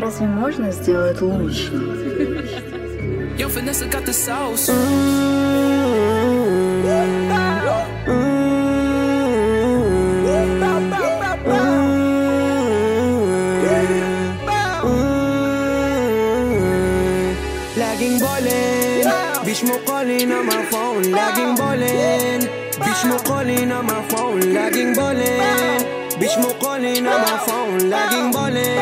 разве можно сделать лучше? Yo, Vanessa got the sauce. Laging ballin Bitch mo calling on my phone Laging ballin Bitch mo calling on my phone Laging ballin Bitch mo calling on my phone Laging ballin Ballin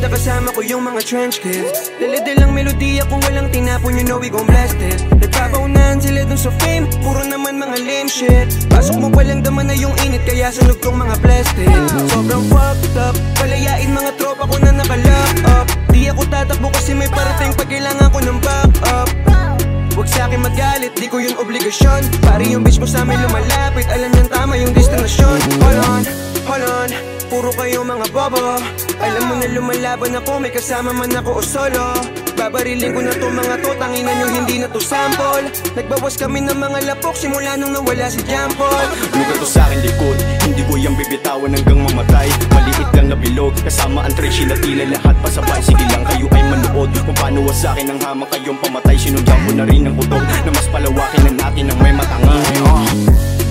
Makita Kasama ko yung mga trench kids Dalidil ang melodiya kung walang tinapon You know we gon' blast it. Nagpapaunahan sila dun sa fame Puro naman mga lame shit. Pasok mo palang daman na yung init Kaya sunog tong mga plastic. Sobrang fucked up Palayain mga tropa ko na nakalock up. Di ako tatakbo kasi may parating pag Huwag sa akin magalit, di ko yun obligasyon. Pari yung bitch mo sa amin lumalapit Alam niyang tama yung destinasyon. Hold on, hold on Puro kayo mga bobo. Alam mo na lumalaban ako May kasama man ako o solo Babarilin ko na to mga to Tanginan nyo hindi na to sample. Nagbawas kami ng mga lapok Simula nung nawala si Paul. Lugar to sa akin likod? Hindi ko yung bibitawan hanggang mamatay. Maliit lang na bilog Kasama ang treshi na tila lahat pasabay. Sige lang kayo ay manood. Kung paano wa sa akin ang hamang kayong pamatay. Sinundan ko na rin ang kutob Na mas palawakin na natin ng may matanga. Uh,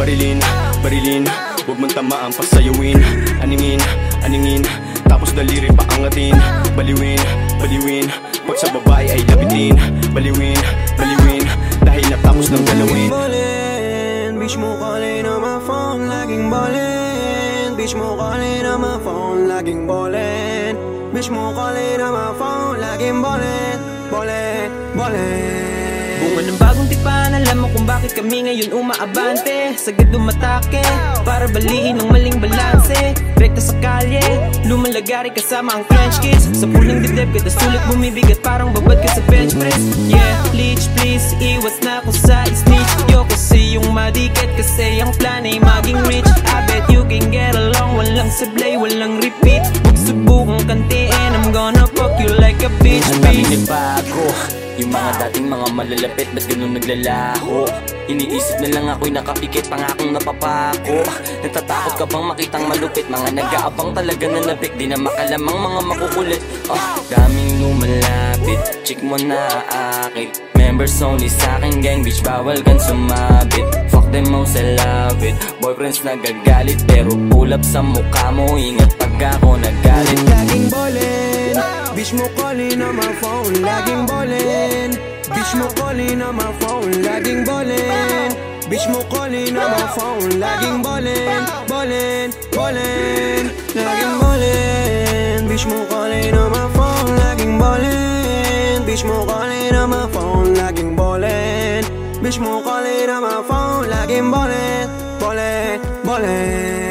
Barilin, barilin Huwag mong tamaan pasayawin Aningin, aningin Tapos daliri pa angatin Baliwin, baliwin Pag sa babae ay lapitin Baliwin, baliwin Dahil natapos ng galawin. Ballin Bitch mo calling on my phone Laging ballin Bitch mo calling on my phone Laging ballin Bitch mo calling on my phone Laging ballin Ballin, ballin Bunga ng bagong kung bakit kami ngayon umaabante? Sagad umatake Para baliin ang maling balanse. Rekta sa kalye Lumalagari kasama ang French kiss Sa puling dibdib kada sulit bumibigat Parang babad ka sa bench press. Yeah, bleach please Iwas na ako sa snitch. Yo kasi yung madikit Kasi ang plan ay maging rich. I bet you can get along Walang sablay, walang repeat. Huwag subukang kantiin I'm gonna fuck you like a bitch, Ang dami bitch. nagbago Yung mga dating mga malalapit Ba't ganun naglalaho? Iniisip na lang ako'y nakapikit Pangakong napapako. Natatakot ka bang makitang malupit? Mga nag-aabang talaga na nabik Di na makalamang mga makukulit. Oh, Daming lumalapit Chick mo na aakit. Members only sa akin gang Bitch bawal kan sumabit. Fuck them most I love it. Boyfriends nagagalit Pero pull up sa mukha mo Ingat pag ako nagalit. Laging ballin Bitch mo calling on my phone Laging ballin. Bitch mo calling on my phone Laging ballin. Bitch mo calling on my phone Laging ballin. Ballin, ballin Laging ballin. Bitch mo calling on my phone Laging ballin. Bitch mo calling on my phone Laging ballin. Bitch mo calling on my phone Laging ballin. Ballin, ballin